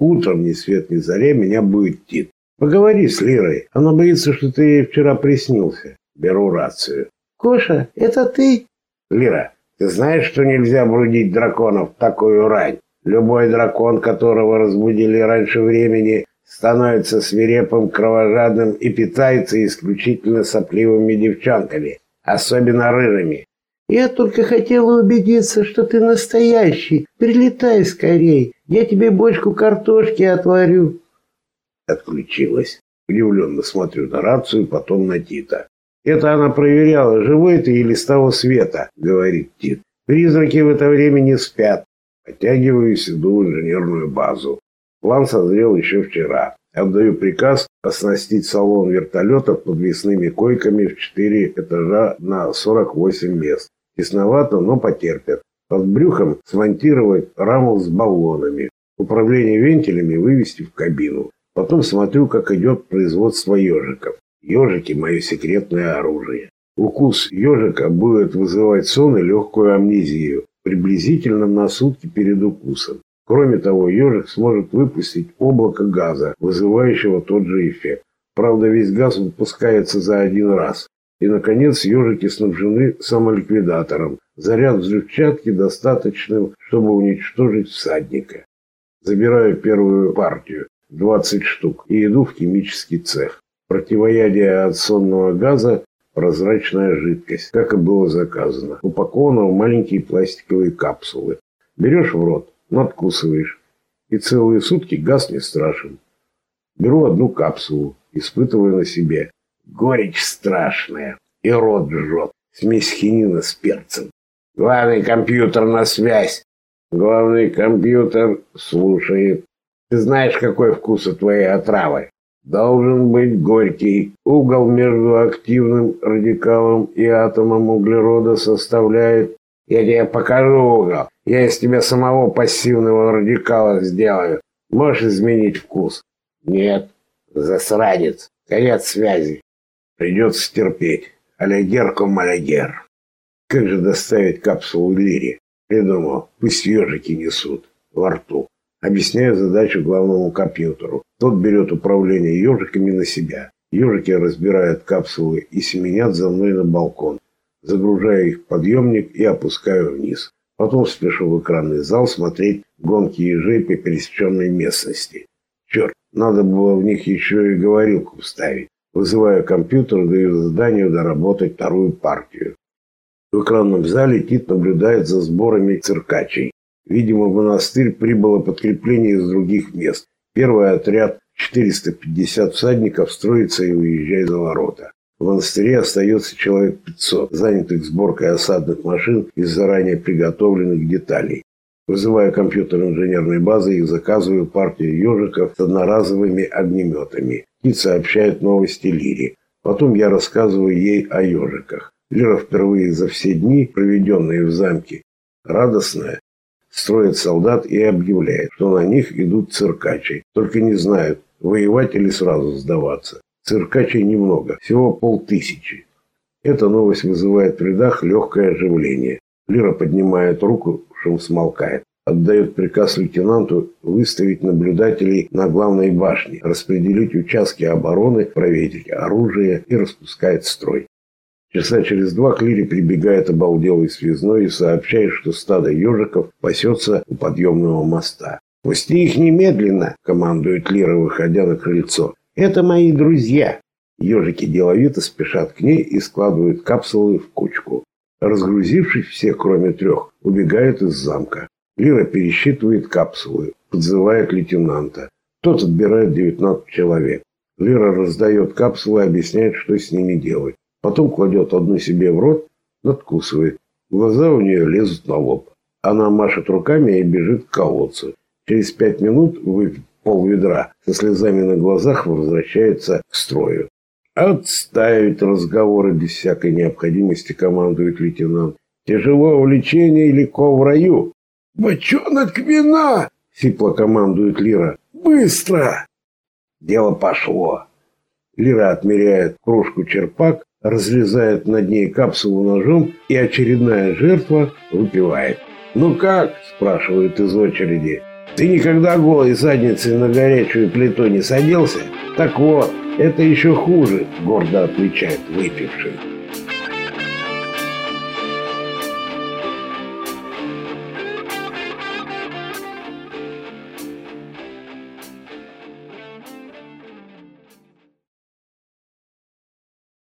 Утром ни свет ни заре меня будет Тит. Поговори с Лирой. Она боится, что ты ей вчера приснился. Беру рацию. Коша, это ты? Лира, ты знаешь, что нельзя брудить драконов в такую рань? Любой дракон, которого разбудили раньше времени, становится свирепым, кровожадным и питается исключительно сопливыми девчонками, особенно рыжими. Я только хотела убедиться, что ты настоящий. Прилетай скорей, я тебе бочку картошки отварю. Отключилась. Удивленно смотрю на рацию, потом на Тита. Это она проверяла, живой ты или с того света, говорит Тит. Призраки в это время не спят. Оттягиваюсь, иду в инженерную базу. План созрел еще вчера. Отдаю приказ оснастить салон вертолета подвесными койками в 4 этажа на 48 мест. Тесновато, но потерпят. Под брюхом смонтировать раму с баллонами. Управление вентилями вывести в кабину. Потом смотрю, как идет производство ежиков. Ежики – мое секретное оружие. Укус ежика будет вызывать сон и легкую амнезию, приблизительно на сутки перед укусом. Кроме того, ежик сможет выпустить облако газа, вызывающего тот же эффект. Правда, весь газ выпускается за один раз. И, наконец, ежики снабжены самоликвидатором. Заряд взрывчатки достаточным, чтобы уничтожить всадника. Забираю первую партию, 20 штук, и иду в химический цех. Противоядие от сонного газа – прозрачная жидкость, как и было заказано. Упакована в маленькие пластиковые капсулы. Берешь в рот, надкусываешь. И целые сутки газ не страшен. Беру одну капсулу, испытываю на себе. Горечь страшная. И рот жжет. Смесь хинина с перцем. Главный компьютер на связь. Главный компьютер слушает. Ты знаешь, какой вкус у твоей отравы? Должен быть горький. Угол между активным радикалом и атомом углерода составляет я тебе покажу угол. Я из тебя самого пассивного радикала сделаю. Можешь изменить вкус? Нет. Засранец. Конец связи. Придется терпеть. Алягер ком алягер. Как же доставить капсулу Лири? Придумал. Пусть ежики несут. Во рту. Объясняю задачу главному компьютеру. Тот берет управление ежиками на себя. Ежики разбирают капсулы и семенят за мной на балкон загружаю их в подъемник и опускаю вниз. Потом спешу в экранный зал смотреть гонки ежей по пересеченной местности. Черт, надо было в них еще и говорилку вставить. Вызываю компьютер, даю заданию доработать вторую партию. В экранном зале Тит наблюдает за сборами циркачей. Видимо, в монастырь прибыло подкрепление из других мест. Первый отряд 450 всадников строится и уезжает за ворота. В монастыре остается человек 500, занятых сборкой осадных машин из заранее приготовленных деталей. Вызывая компьютер инженерной базы, их заказываю партию ежиков с одноразовыми огнеметами. Кит сообщает новости Лире. Потом я рассказываю ей о ежиках. Лира впервые за все дни, проведенные в замке, радостная, строит солдат и объявляет, что на них идут циркачи, только не знают, воевать или сразу сдаваться. Циркачей немного, всего полтысячи. Эта новость вызывает в рядах легкое оживление. Лира поднимает руку, шум смолкает. Отдает приказ лейтенанту выставить наблюдателей на главной башне, распределить участки обороны, проверить оружие и распускает строй. Часа через два к Лире прибегает обалделый связной и сообщает, что стадо ежиков пасется у подъемного моста. «Пусти их немедленно!» – командует Лира, выходя на крыльцо. Это мои друзья. Ежики деловито спешат к ней и складывают капсулы в кучку. Разгрузившись все, кроме трех, убегают из замка. Лира пересчитывает капсулы, подзывает лейтенанта. Тот отбирает 19 человек. Лира раздает капсулы и объясняет, что с ними делать. Потом кладет одну себе в рот, надкусывает. Глаза у нее лезут на лоб. Она машет руками и бежит к колодцу. Через пять минут, выпив пол ведра, со слезами на глазах возвращается к строю. «Отставить разговоры без всякой необходимости», — командует лейтенант. «Тяжело в лечении и легко в раю». «Бочонок вина!» — сипло командует Лира. «Быстро!» Дело пошло. Лира отмеряет кружку черпак, разрезает над ней капсулу ножом, и очередная жертва выпивает. «Ну как?» – спрашивает из очереди. Ты никогда голой задницей на горячую плиту не садился? Так вот, это еще хуже, гордо отвечает выпивший.